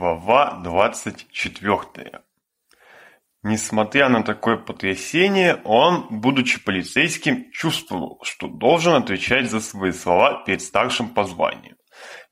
глава 24. Несмотря на такое потрясение, он, будучи полицейским, чувствовал, что должен отвечать за свои слова перед старшим по званию.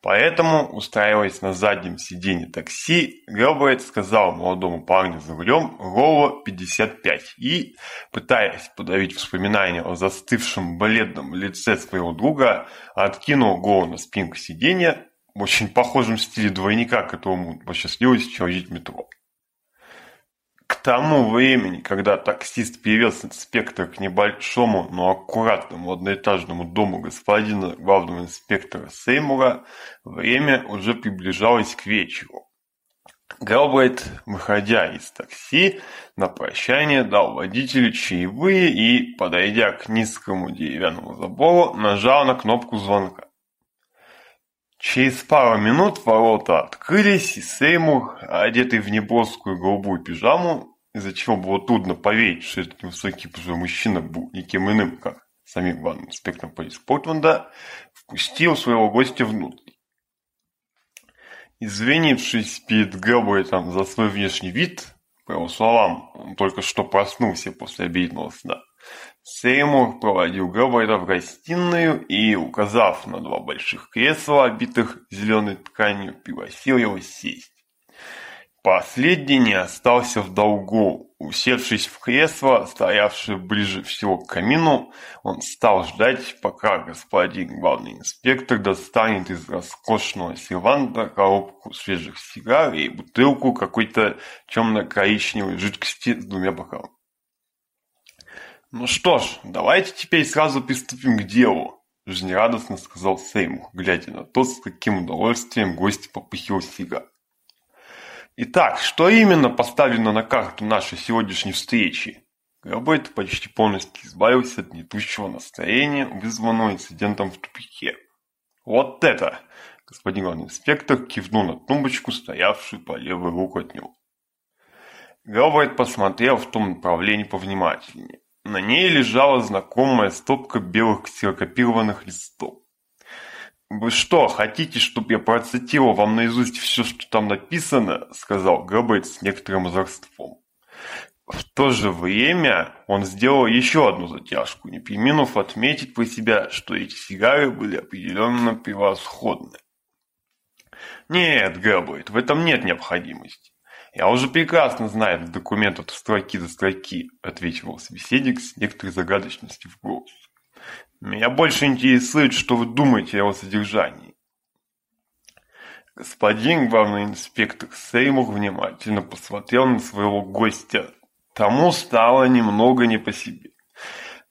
Поэтому, устраиваясь на заднем сиденье такси, Гелбрейт сказал молодому парню за рулем Ролло 55 и, пытаясь подавить воспоминания о застывшем бледном лице своего друга, откинул голову на спинку сиденья очень похожем стиле двойника, которому посчастливилось человек метро. К тому времени, когда таксист перевез инспектора к небольшому, но аккуратному одноэтажному дому господина главного инспектора Сеймура, время уже приближалось к вечеру. Галбрайт, выходя из такси, на прощание дал водителю чаевые и, подойдя к низкому деревянному забору, нажал на кнопку звонка. Через пару минут ворота открылись, и Сеймур, одетый в неброскую голубую пижаму, из-за чего было трудно поверить, что этот невысокий пожилой мужчина был никем иным, как самим главным инспектором полиции Портленда, впустил своего гостя внутрь. Извинившись перед Грэбойтом за свой внешний вид, по его словам, он только что проснулся после обеденного сна, Сеймур проводил Габайда в гостиную и, указав на два больших кресла, обитых зеленой тканью, пригласил его сесть. Последний не остался в долгу. Усевшись в кресло, стоявшее ближе всего к камину, он стал ждать, пока господин главный инспектор достанет из роскошного серванта коробку свежих сигар и бутылку какой-то темно-коричневой жидкости с двумя бокалами. Ну что ж давайте теперь сразу приступим к делу жизнерадостно сказал сеймур глядя на то с каким удовольствием гость попыхивал фига итак что именно поставлено на карту нашей сегодняшней встречи Габбайт почти полностью избавился от гнетущего настроения, вызванного инцидентом в тупике. «Вот это!» – господин главный инспектор кивнул на тумбочку, стоявшую по левой руку от него. Габбайт посмотрел в том направлении повнимательнее. На ней лежала знакомая стопка белых ксерокопированных листов. «Вы что, хотите, чтобы я процитировал вам наизусть все, что там написано?» — сказал Гэббельд с некоторым озорством. В то же время он сделал еще одну затяжку, не приминув отметить про себя, что эти сигары были определенно превосходны. «Нет, Гэббельд, в этом нет необходимости. «Я уже прекрасно знаю этот документ от строки до строки», — отвечивал собеседник с некоторой загадочностью в голос. «Меня больше интересует, что вы думаете о его содержании». Господин главный инспектор Сеймур внимательно посмотрел на своего гостя. Тому стало немного не по себе.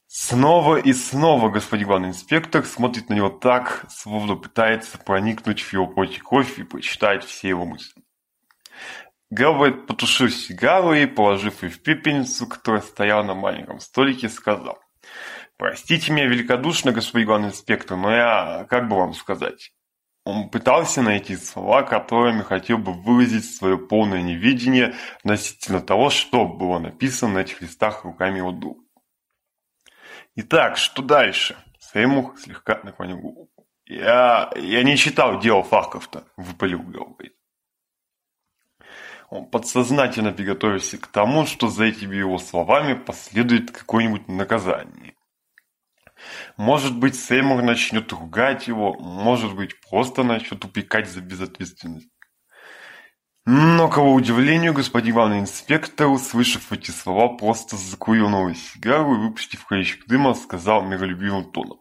Снова и снова господин главный инспектор смотрит на него так, словно пытается проникнуть в его плоть кофе и почитать все его мысли. Гэлбрайт потушил сигару и, положив ее в пепельницу, которая стояла на маленьком столике, сказал. «Простите меня великодушно, господин главный инспектор, но я... как бы вам сказать?» Он пытался найти слова, которыми хотел бы выразить свое полное невидение относительно того, что было написано на этих листах руками его дух. «Итак, что дальше?» Сеймур слегка наклонил голову. «Я... я не читал дело Фарков-то», — выпалил Гэлбрайт. Он подсознательно приготовился к тому, что за этими его словами последует какое-нибудь наказание. Может быть, Сеймур начнет ругать его, может быть, просто начнет упекать за безответственность. Но, к его удивлению, господин главный инспектор, услышав эти слова, просто закурил новую сигару и, выпустив колечек дыма, сказал миролюбивым тоном.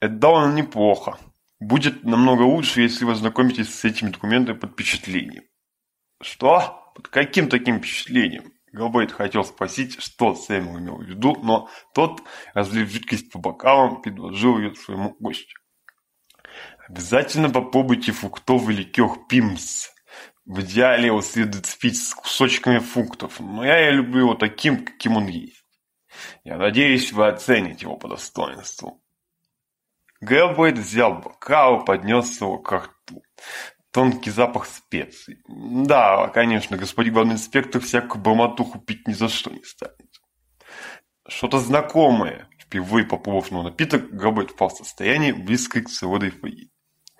«Это он неплохо. Будет намного лучше, если вы ознакомитесь с этими документами под впечатлением. Что? Под каким таким впечатлением? Габайт хотел спросить, что Сэм имел в виду, но тот, разлив жидкость по бокалам, предложил ее своему гостю. Обязательно попробуйте фруктовый ликер Пимс. В идеале его следует спить с кусочками фруктов, но я люблю его таким, каким он есть. Я надеюсь, вы оцените его по достоинству. Габайт взял бокал и поднес его к рту тонкий запах специй. Да, конечно, господин главный инспектор всякую боматуху пить ни за что не станет. Что-то знакомое, впервые попробовав на напиток, Габбет впал в состоянии, близкое к целой эйфории.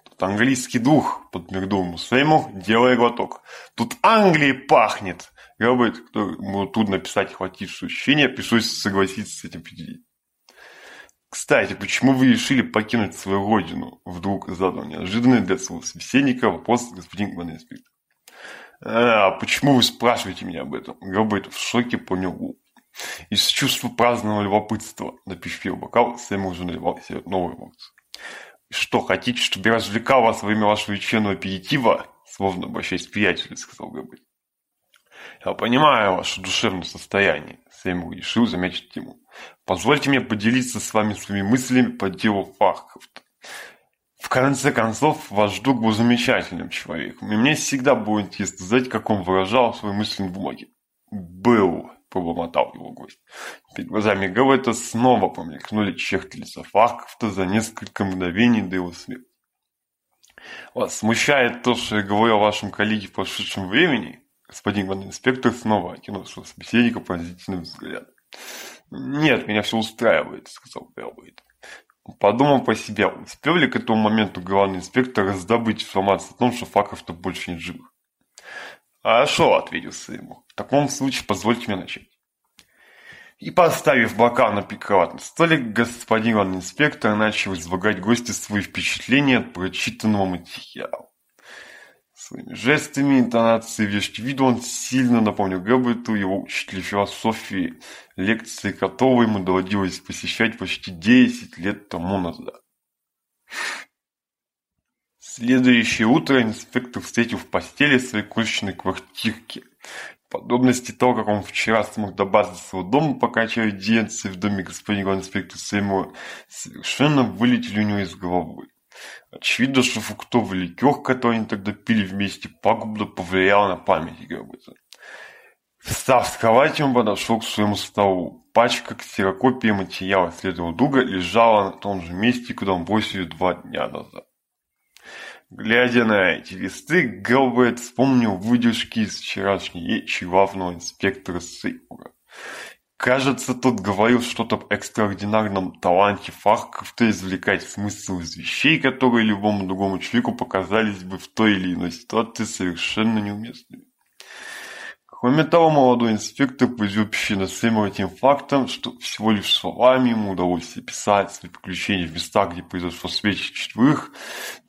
Тут английский дух, под ему своему делая глоток. Тут Англии пахнет. Габбет, кто ему тут написать, хватит ощущение, пришлось согласиться с этим пяти. Кстати, почему вы решили покинуть свою родину? Вдруг задал неожиданный для своего собеседника вопрос господин главный а, э, почему вы спрашиваете меня об этом? Габбет в шоке понял Лу. Из чувства праздного любопытства, напив бокал, Сэм уже наливал себе новый водку. Что, хотите, чтобы я развлекал вас во имя вашего вечернего аперитива? Словно обращаясь к приятелю, сказал Габбет. Я понимаю ваше душевное состояние тему и решил заметить тему. Позвольте мне поделиться с вами своими мыслями по делу Фаркрафта. В конце концов, ваш друг был замечательным человеком, и мне всегда будет интересно знать, как он выражал свои мысли на бумаге. «Был», — пробормотал его гость. Перед глазами Гэллэта снова помелькнули черты лица Фаркрафта за несколько мгновений до его смерти. «Вас смущает то, что я говорю о вашем коллеге в прошедшем времени?» господин главный инспектор снова окинулся собеседника позитивным взглядом. «Нет, меня все устраивает», — сказал Элвейд. Подумал по себе, успел ли к этому моменту главный инспектор раздобыть информацию о том, что Факов-то больше не жив. «Хорошо», — ответил ему. «В таком случае позвольте мне начать». И, поставив бокал на пикроватный столик, господин главный инспектор начал излагать гости свои впечатления от прочитанного материала жестами, интонацией вещи виду он сильно напомнил Гэббету его учителя философии, лекции которого ему доводилось посещать почти 10 лет тому назад. Следующее утро инспектор встретил в постели своей крошечной квартирки. подобности того, как он вчера смог добраться до своего дома, пока очереденцы в доме господина инспектор своему совершенно вылетели у него из головы. Очевидно, что фруктовый ликер, который они тогда пили вместе, пагубно повлиял на память Гёббельса. Встав с кровати, он подошел к своему столу. Пачка ксерокопии материала следового дуга лежала на том же месте, куда он бросили два дня назад. Глядя на эти листы, Гелберт вспомнил выдержки из вчерашней речи главного инспектора Сеймура. Кажется, тот говорил что-то об экстраординарном таланте Фаркрафта извлекать смысл из вещей, которые любому другому человеку показались бы в той или иной ситуации совершенно неуместными. Кроме того, молодой инспектор призывал всем этим фактом, что всего лишь словами ему удалось описать свои приключения в местах, где произошло встреча четверых,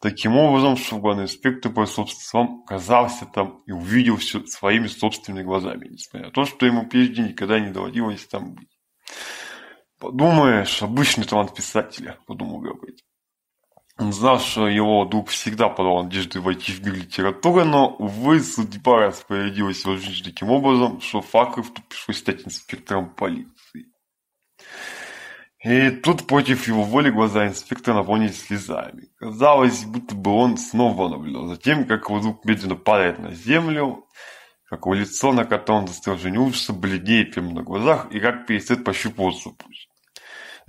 таким образом, что инспектор по собственным оказался там и увидел все своими собственными глазами, несмотря на то, что ему прежде никогда не доводилось там быть. «Подумаешь, обычный талант писателя», — подумал Габрид. Он знал, что его друг всегда подавал надежды войти в мир литературы, но, увы, судьба распорядилась его жизнь таким образом, что Факовту пришлось стать инспектором полиции. И тут против его воли глаза инспектора наполнились слезами. Казалось, будто бы он снова наблюдал за тем, как его друг медленно падает на землю, как его лицо, на котором застыл женюшься, бледнеет прямо на глазах, и как перестает пощупываться пульс.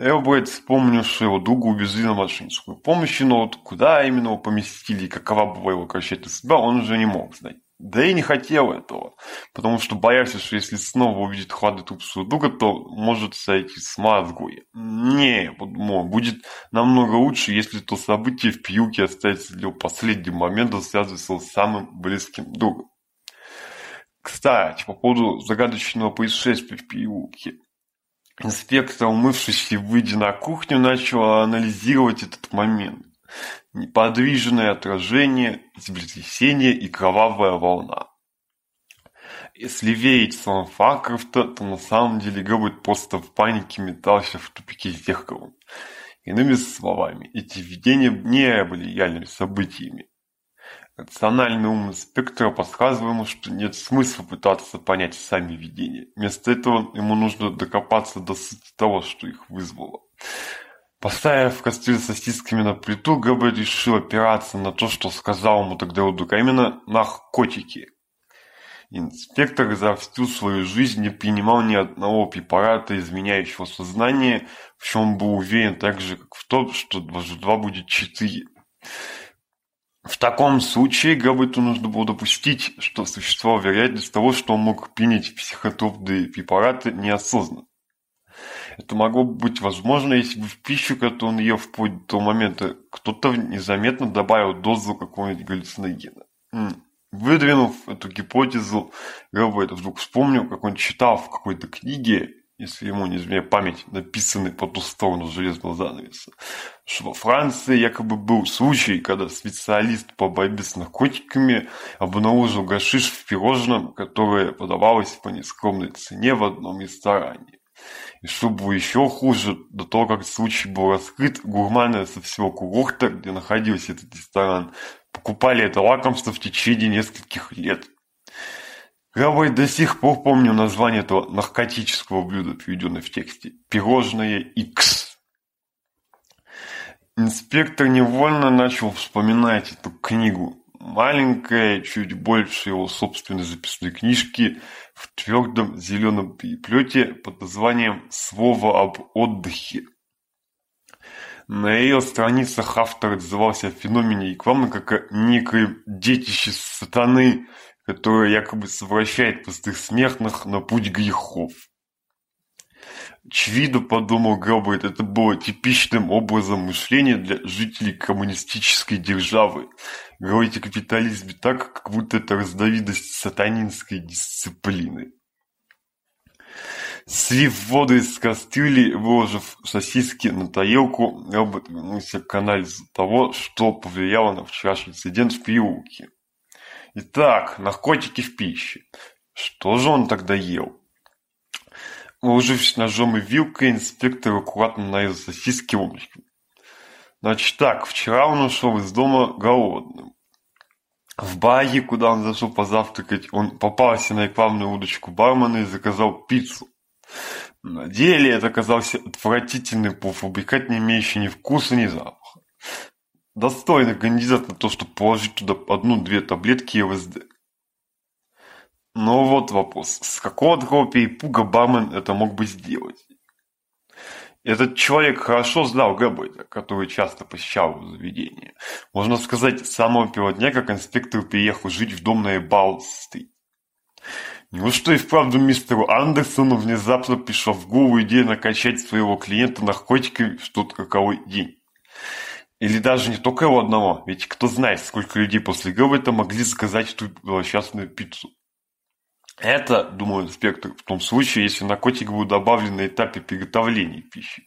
Я вот вспомню, что его другу увезли на машинскую помощь, но вот куда именно его поместили какова была его конкретная судьба, он уже не мог знать. Да и не хотел этого, потому что боялся, что если снова увидит хладный труп Судуга, то может сойти с мозгой. Не, подумал, будет намного лучше, если то событие в пьюке остается для последнего момента, связывается с самым близким другом. Кстати, по поводу загадочного происшествия в пьюке инспектор, умывшись и выйдя на кухню, начал анализировать этот момент. Неподвижное отражение, землетрясение и кровавая волна. Если верить словам Факрофта, то на самом деле Гробот просто в панике метался в тупике с. Иными словами, эти видения не были реальными событиями. Национальный ум спектра подсказываем, что нет смысла пытаться понять сами видения. Вместо этого ему нужно докопаться до сути того, что их вызвало. Поставив кастрюль с сосисками на плиту, Гэббель решил опираться на то, что сказал ему тогда у а Именно «наркотики». Инспектор за всю свою жизнь не принимал ни одного препарата, изменяющего сознание, в чем он был уверен так же, как в том, что дважды два будет четыре. В таком случае Габбету нужно было допустить, что существовал вероятность того, что он мог пинить психотропные препараты неосознанно. Это могло быть возможно, если бы в пищу, которую он ел вплоть до момента, кто-то незаметно добавил дозу какого-нибудь галлюциногена. Выдвинув эту гипотезу, Роберт вдруг вспомнил, как он читал в какой-то книге, если ему не изменяет память, написанный по ту сторону железного занавеса, что во Франции якобы был случай, когда специалист по борьбе с наркотиками обнаружил гашиш в пирожном, которое подавалось по нескромной цене в одном ресторане. И что было еще хуже, до того, как случай был раскрыт, гурманы со всего курорта, где находился этот ресторан, покупали это лакомство в течение нескольких лет. Гавай до сих пор помню название этого наркотического блюда, приведенное в тексте. Пирожное X. Инспектор невольно начал вспоминать эту книгу. Маленькая, чуть больше его собственной записной книжки в твердом зеленом переплете под названием «Слово об отдыхе». На ее страницах автор отзывался о феномене рекламы как о некоем детище сатаны – которое якобы совращает простых смертных на путь грехов. Чвида подумал Габбард, это было типичным образом мышления для жителей коммунистической державы. Говорите о капитализме так, как будто это раздавидость сатанинской дисциплины. Слив воду из кастрюли, выложив сосиски на тарелку, Робот вернулся к анализу того, что повлияло на вчерашний инцидент в переулке. Итак, наркотики в пище. Что же он тогда ел? Вооружившись ножом и вилкой, инспектор аккуратно нарезал сосиски умниками. Значит так, вчера он ушел из дома голодным. В баре, куда он зашел позавтракать, он попался на рекламную удочку бармена и заказал пиццу. На деле это оказался отвратительный полуфабрикат, не имеющий ни вкуса, ни запаха достойно кандидат на то, что положить туда одну-две таблетки ЛСД. Но вот вопрос, с какого такого перепуга бармен это мог бы сделать? Этот человек хорошо знал Гэббета, который часто посещал его заведение. Можно сказать, с самого первого дня, как инспектор переехал жить в дом на Эбал-стрит. Неужто и вправду мистеру Андерсону внезапно пришла в голову идея накачать своего клиента наркотиками в тот роковой день? Или даже не только у одного, ведь кто знает, сколько людей после ГВТ могли заказать эту э, злосчастную пиццу. Это, думаю, спектр в том случае, если наркотик был добавлен на этапе приготовления пищи.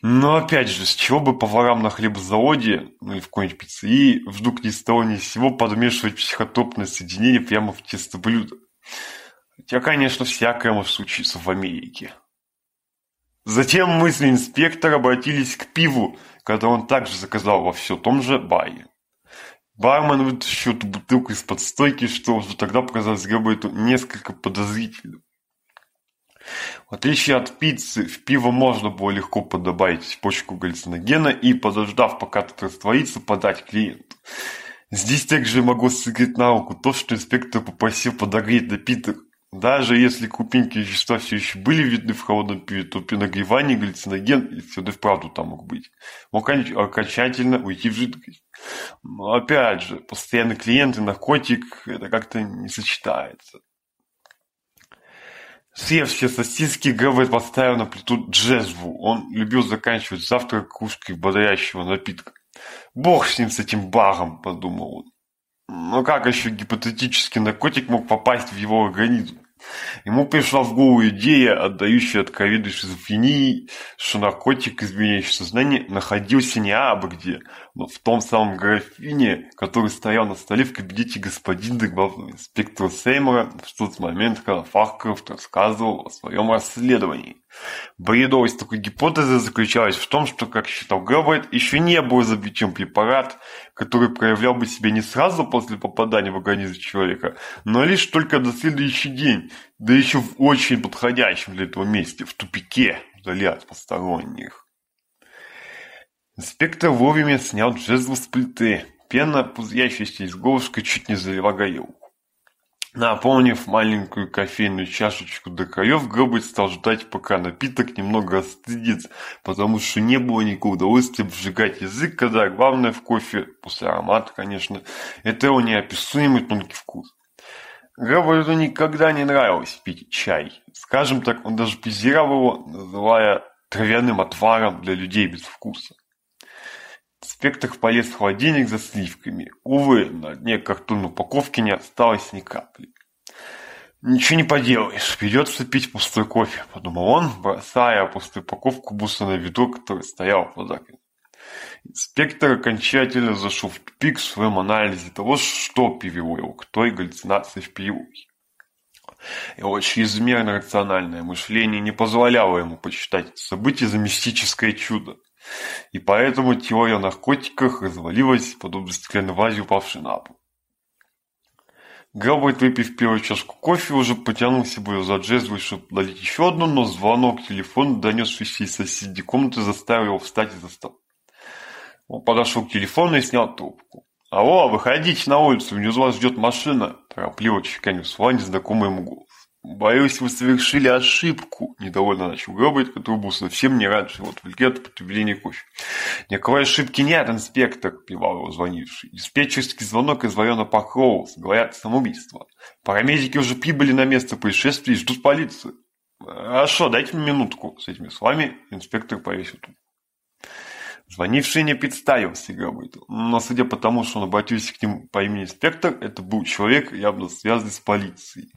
Но опять же, с чего бы поварам на хлебозаводе, ну или в какой-нибудь пиццерии, вдруг ни с того ни с сего подмешивать психотропное соединение прямо в тесто блюда? Хотя, конечно, всякое может случиться в Америке. Затем мы с инспектором обратились к пиву, которое он также заказал во все том же баре. Бармен вытащил эту бутылку из-под стойки, что уже тогда показалось Герберту несколько подозрительным. В отличие от пиццы, в пиво можно было легко подобавить почку галлюциногена и, подождав, пока тот растворится, подать клиенту. Здесь также могу сыграть на руку то, что инспектор попросил подогреть напиток даже если купинки вещества все еще были видны в холодном пиве, то при нагревании галлюциноген и все да вправду там мог быть. Мог окончательно уйти в жидкость. Но опять же, постоянный клиент и наркотик это как-то не сочетается. Съев все сосиски, Гэвет поставил на плиту джезву. Он любил заканчивать завтрак кружкой бодрящего напитка. «Бог с ним, с этим багом!» – подумал он. Но как еще гипотетически наркотик мог попасть в его организм? Ему пришла в голову идея, отдающая откровенной шизофрении, что наркотик, изменяющий сознание, находился не абы где, но в том самом графине, который стоял на столе в кабинете господина главного инспектора Сеймора в тот момент, когда Фаркрафт рассказывал о своем расследовании. Бредовость такой гипотезы заключалась в том, что, как считал Габбайт, еще не был изобретен препарат, который проявлял бы себя не сразу после попадания в организм человека, но лишь только на следующий день, да еще в очень подходящем для этого месте, в тупике, вдали от посторонних. Инспектор вовремя снял джезл с плиты. Пена, пузырящаяся из горлышка, чуть не залила горелку. Наполнив маленькую кофейную чашечку до краев, Гроббит стал ждать, пока напиток немного остынет, потому что не было никакого удовольствия вжигать язык, когда главное в кофе, после аромата, конечно, это его неописуемый тонкий вкус. Гроббиту никогда не нравилось пить чай. Скажем так, он даже презирал его, называя травяным отваром для людей без вкуса. В полез в холодильник за сливками, увы, на дне картонной упаковки не осталось ни капли. «Ничего не поделаешь, придется пить пустой кофе», — подумал он, бросая пустую упаковку буса на виду, который стоял под раковиной. Инспектор окончательно зашел в тупик в своем анализе того, что привело его к той галлюцинации в переулке. Его чрезмерно рациональное мышление не позволяло ему почитать события за мистическое чудо. И поэтому теория о наркотиках развалилась, подобно стеклянной вазе, упавшей на пол. Габбайт, выпив первую чашку кофе, уже потянулся бы за джезвой, чтобы налить еще одну, но звонок телефона, донесшийся из соседней комнаты, заставил его встать из-за стола. Он подошел к телефону и снял трубку. «Алло, выходите на улицу, внизу вас ждет машина!» – торопливо чеканил слова незнакомый ему голос боюсь, вы совершили ошибку, недовольно начал Роберт, который был совсем не рад, что вот от потребления кофе. Никакой ошибки нет, инспектор, пивал его звонивший. Диспетчерский звонок из района Покровс, говорят, самоубийство. Парамедики уже прибыли на место происшествия и ждут полицию. Хорошо, дайте мне минутку. С этими словами инспектор повесил трубку. Звонивший не представился, говорит он. Но судя по тому, что он обратился к ним по имени инспектор, это был человек, явно связанный с полицией.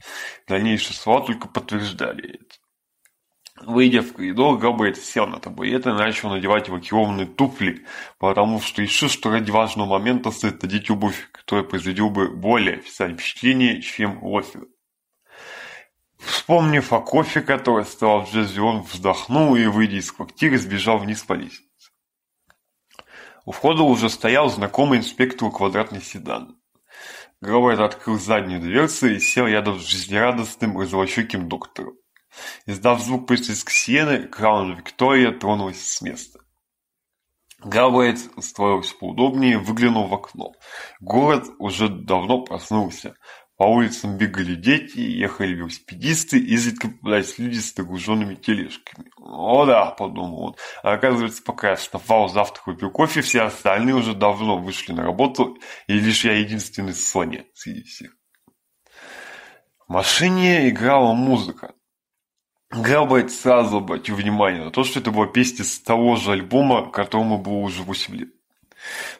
Дальнейшие слова только подтверждали это. Выйдя в коридор, Габбард сел на табурет и начал надевать вакированные туфли, потому что решил, что ради важного момента стоит надеть обувь, которая произведет бы более официальное впечатление, чем лофер. Вспомнив о кофе, который стал в джезе, он вздохнул и, выйдя из квартиры, сбежал вниз по лестнице. У входа уже стоял знакомый инспектору квадратный седан. Гровайт открыл заднюю дверцу и сел рядом с жизнерадостным розовощеким доктором. Издав звук призрак сиены, Краун Виктория тронулась с места. Гравайт устроился поудобнее, выглянул в окно. Город уже давно проснулся. По улицам бегали дети, ехали велосипедисты, изредка попадались люди с нагруженными тележками. «О да», — подумал он, а оказывается, пока я вставал, завтрак выпил кофе, все остальные уже давно вышли на работу, и лишь я единственный Соня среди всех. В машине играла музыка. Играл сразу обратил внимание на то, что это была песня с того же альбома, которому было уже 8 лет.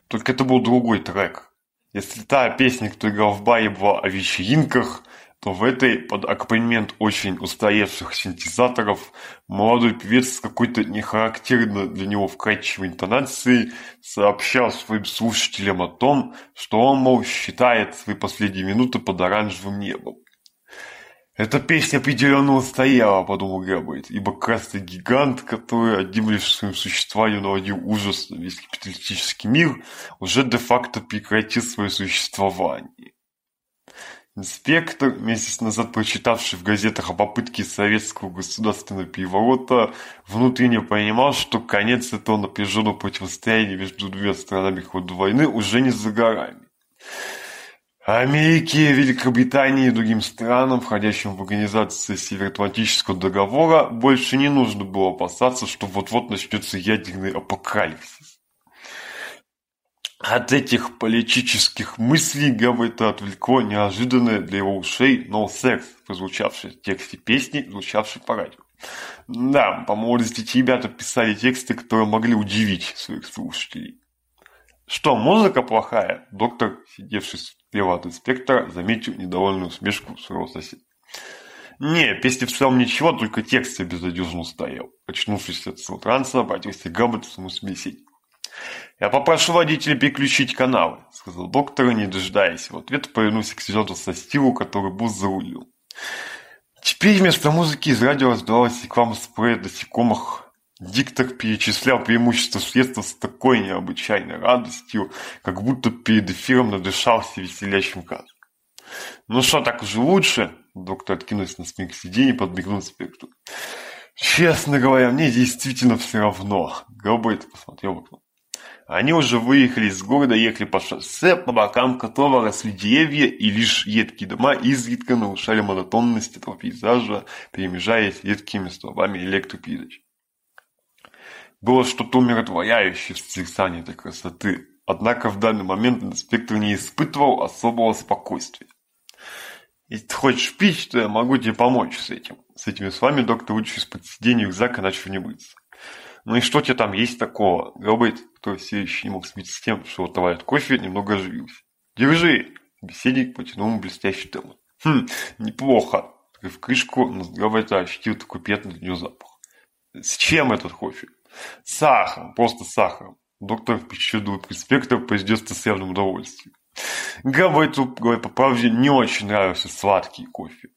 Только это был другой трек, если та песня, кто Галфбаев была о вечеринках, то в этой под аккомпанемент очень устоявших синтезаторов молодой певец с какой-то нехарактерной для него вкрадчивой интонацией сообщал своим слушателям о том, что он, мол, считает свои последние минуты под оранжевым небом. Эта песня определенного стояла, подумал Габбайт, ибо красный гигант, который одним лишь своим существованием наводил ужас на весь капиталистический мир, уже де-факто прекратил свое существование. Инспектор, месяц назад прочитавший в газетах о попытке советского государственного переворота, внутренне понимал, что конец этого напряженного противостояния между двумя сторонами хода войны уже не за горами. Америки Великобритании и другим странам, входящим в организацию Североатлантического договора, больше не нужно было опасаться, что вот-вот начнется ядерный апокалипсис. От этих политических мыслей Гамлета отвлекло неожиданное для его ушей «No Sex», прозвучавшее в тексте песни, звучавшей по радио. Да, по молодости эти ребята писали тексты, которые могли удивить своих слушателей. Что, музыка плохая? Доктор, сидевший Пилат инспектора, заметил недовольную усмешку, соседа. «Не, песни в целом ничего, только текст я безнадежно стоял». Очнувшись от своего транса, обратился к Гамбету своему собеседнику. «Я попрошу водителя переключить каналы», — сказал доктор, не дожидаясь. В ответ повернулся к сержанту со Стиву, который был за заулил. Теперь вместо музыки из радио раздавалась реклама спрея насекомых Диктор перечислял преимущества средства с такой необычайной радостью, как будто перед эфиром надышался веселящим газом. «Ну что, так уже лучше?» – доктор откинулся на спинку сиденья и подмигнул спектру. «Честно говоря, мне действительно все равно». Гробейт посмотрел в окно. Они уже выехали из города ехали по шоссе, по бокам которого росли деревья, и лишь едкие дома изредка нарушали монотонность этого пейзажа, перемежаясь редкими словами электропередач было что-то умиротворяющее в созерцании этой красоты, однако в данный момент инспектор не испытывал особого спокойствия. Если ты хочешь пить, то я могу тебе помочь с этим. С этими словами доктор Луч из-под сиденья рюкзака начал не мыться. Ну и что тебе там есть такого? Робейт, кто все еще не мог смириться с тем, что отоварит кофе, немного оживился. Держи! Беседник потянул блестящий темы. Хм, неплохо. Открыв крышку, на здравой ощутил такой приятный для него запах. С чем этот кофе? Сахар, просто сахар. Доктор пищеводных перспектов произнес с явным удовольствием. Говорит, говоря по правде, не очень нравился сладкий кофе,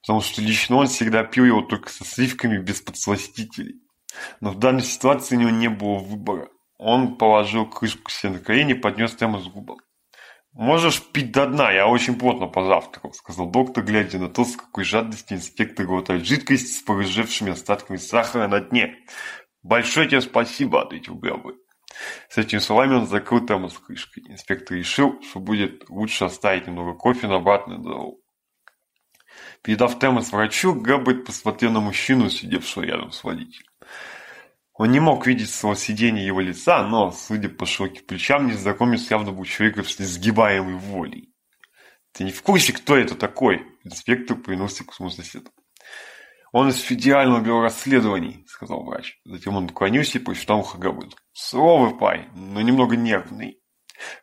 потому что лично он всегда пил его только со сливками без подсластителей. Но в данной ситуации у него не было выбора. Он положил крышку себе на колени и поднес прямо с губам. «Можешь пить до дна, я очень плотно позавтракал», — сказал доктор, глядя на то, с какой жадностью инспектор глотает жидкость с порыжевшими остатками сахара на дне, Большое тебе спасибо, — ответил Гэллоуэй. С этими словами он закрыл термос с крышкой. Инспектор решил, что будет лучше оставить немного кофе на обратный дорогу. Передав термос врачу, Гэббет посмотрел на мужчину, сидевшего рядом с водителем. Он не мог видеть своего сидения его лица, но, судя по широким плечам, незнакомец явно был человеком с несгибаемой волей. «Ты не в курсе, кто это такой?» Инспектор повернулся к своему соседу. Он из федерального расследования, — сказал врач. Затем он наклонился и прочитал Хагабуд. Слово пай, но немного нервный.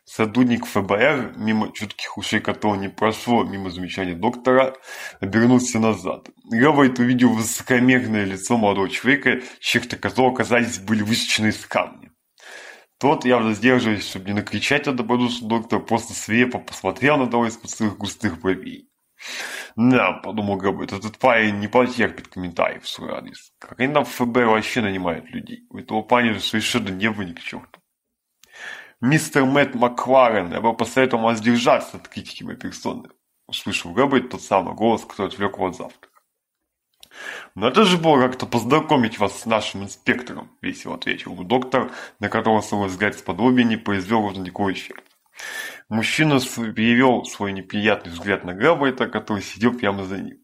Сотрудник ФБР, мимо чутких ушей которого не прошло, мимо замечания доктора, обернулся назад. Рэвайт увидел высокомерное лицо молодого человека, чьих-то которого, казались были высечены из камня. Тот, явно сдерживаясь, чтобы не накричать от добродушного доктора, просто свирепо посмотрел на того из густых бровей. Да, подумал Габыт, этот парень не потерпит комментариев свой адрес. Как они там в ФБР вообще нанимают людей? У этого парня совершенно не вы ни к черту. Мистер Мэтт Макварен, я бы посоветовал вас держаться от критики моей персоны. Услышал Габыт тот самый голос, который отвлек его от завтрака. «Надо же было как-то познакомить вас с нашим инспектором», — весело ответил доктор, на которого свой взгляд с подобия не произвел уже никакого. Мужчина перевел свой неприятный взгляд на Габбайта, который сидел прямо за ним.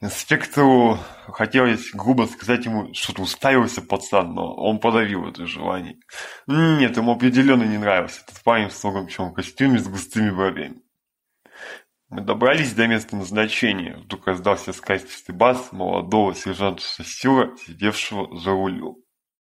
Инспектору хотелось грубо сказать ему, что-то уставился пацан, но он подавил это желание. Нет, ему определенно не нравился этот парень в строгом черном костюме с густыми бровями. Мы добрались до места назначения. Вдруг раздался скайстистый бас молодого сержанта-шестера, сидевшего за рулем.